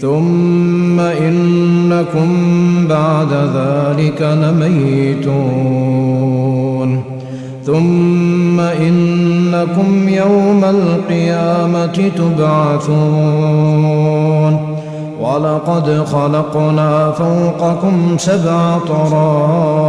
ثم إنكم بعد ذلك لميتون. ثم إنكم يوم القيامة تبعثون. ولقد خلقنا فوقكم سبع طرائق.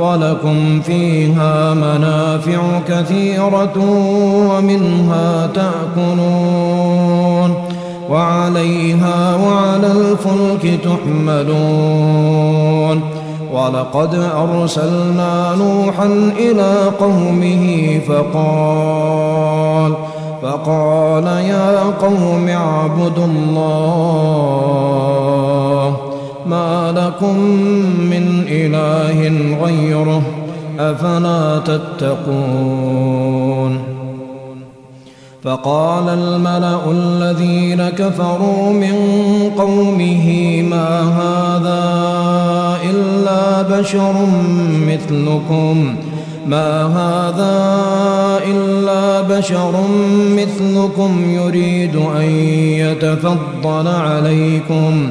ولكم فيها منافع كثيرة ومنها تأكلون وعليها وعلى الفلك تحملون ولقد أرسلنا نوحا إلى قومه فقال فقال يا قوم اعبدوا الله ما لكم من إله غيره أفلا تتقون فقال الملأ الذين كفروا من قومه ما هذا إلا بشر مثلكم ما هذا إلا بشر مثلكم يريد أن يتفضل عليكم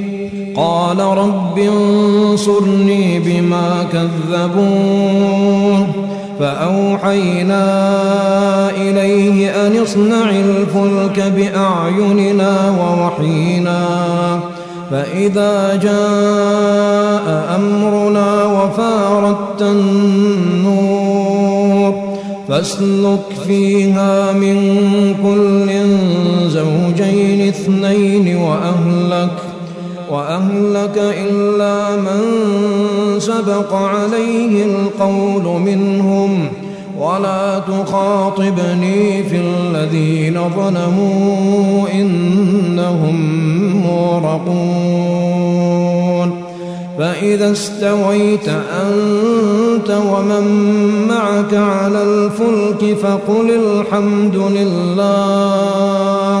قال رب انصرني بما كذبون فأوحينا إليه أن اصنع الفلك بأعيننا ووحينا فإذا جاء أمرنا وفارت النور فاسلك فيها من كل زوجين اثنين وأهلك وأهلك إلا من سبق عليه القول منهم ولا تخاطبني في الذين ظلموا إنهم مورقون فإذا استويت أنت ومن معك على الفلك فقل الحمد لله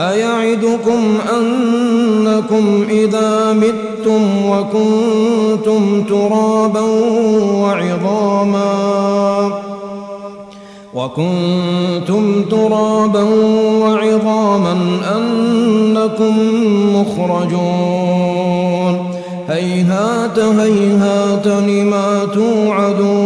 أيعدكم أنكم إذا متم وكنتم ترابا وعظاما وكنتم ترابا وعظاما أنكم مخرجون هيهات هيهات لما توعدون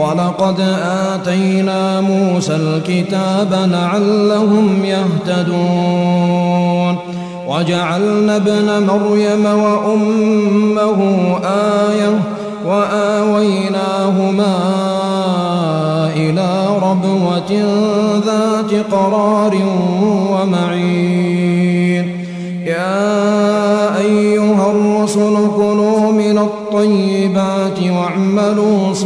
ولقد آتينا موسى الكتاب لعلهم يهتدون. وجعلنا ابن مريم وأمه آية وآويناهما إلى ربوة ذات قرار ومعين. يا أيها الرسل كلوا من الطيبات واعملوا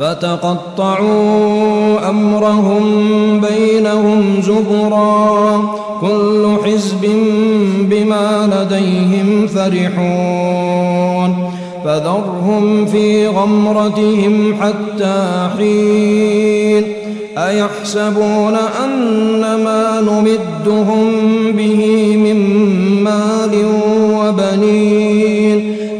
فتقطعوا أمرهم بينهم زبرا. كل حزب بما لديهم فرحون. فذرهم في غمرتهم حتى حين. أيحسبون أن ما نمدهم به من مال وبنين؟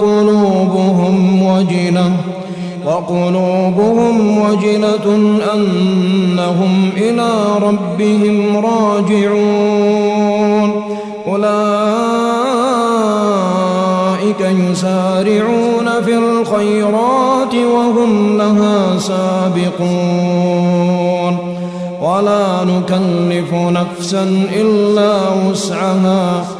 وقلوبهم وجنة وقلوبهم وجنة أنهم إلى ربهم راجعون. أولئك يسارعون في الخيرات وهم لها سابقون. ولا نكلف نفسا إلا وسعها.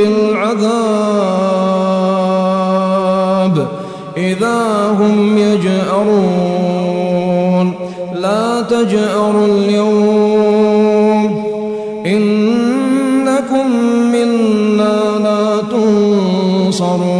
بالعذاب إذا هم يجأرون. لا تجأروا اليوم. إنكم منا لا تنصرون.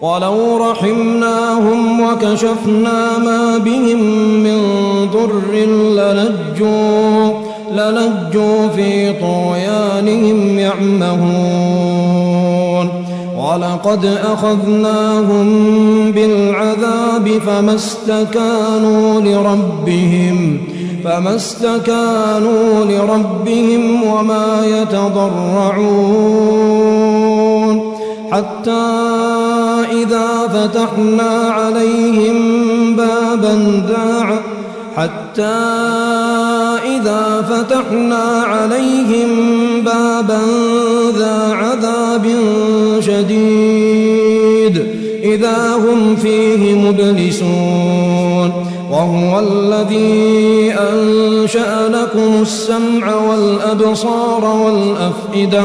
ولو رحمناهم وكشفنا ما بهم من ضر لنجوا لنجوا في طغيانهم يعمهون. ولقد أخذناهم بالعذاب فما استكانوا لربهم فما استكانوا لربهم وما يتضرعون. حتى إذا فتحنا عليهم بابا داعا حتى إذا فتحنا عليهم بابا ذا عذاب شديد إذا هم فيه مبلسون وهو الذي أنشأ لكم السمع والأبصار والأفئدة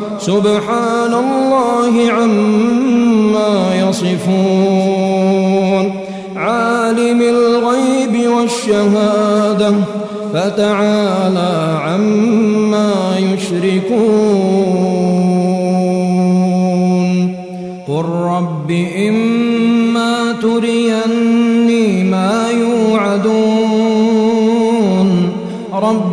سبحان الله عما يصفون. عالم الغيب والشهادة فتعالى عما يشركون. وقل رب إما تريني ما يوعدون.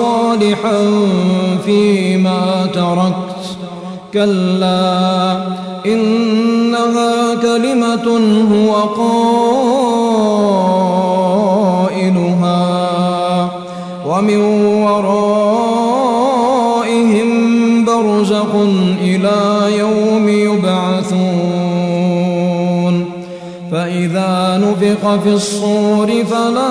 صالحا فيما تركت. كلا إنها كلمة هو قائلها. ومن ورائهم برزخ إلى يوم يبعثون. فإذا نفق في الصور فلا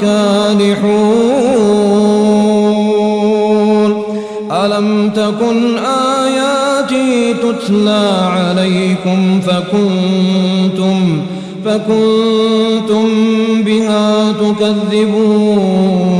كالحون ألم تكن آياتي تتلى عليكم فكنتم فكنتم بها تكذبون؟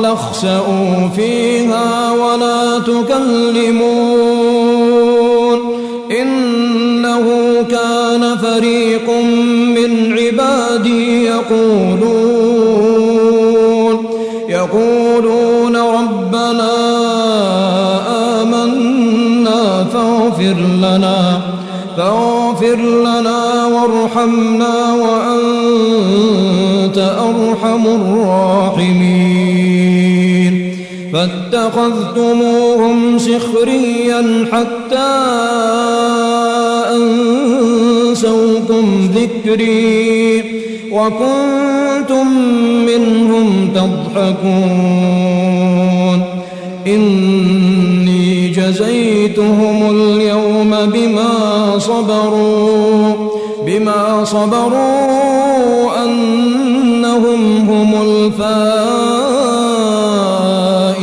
قال اخسأوا فيها ولا تكلمون إنه كان فريق من عبادي يقولون يقولون ربنا آمنا فاغفر لنا فاغفر لنا وارحمنا وأنت أرحم الراحمين فاتخذتموهم سخريا حتى أنسوكم ذكري وكنتم منهم تضحكون. إني جزيتهم اليوم بما صبروا بما صبروا أنهم هم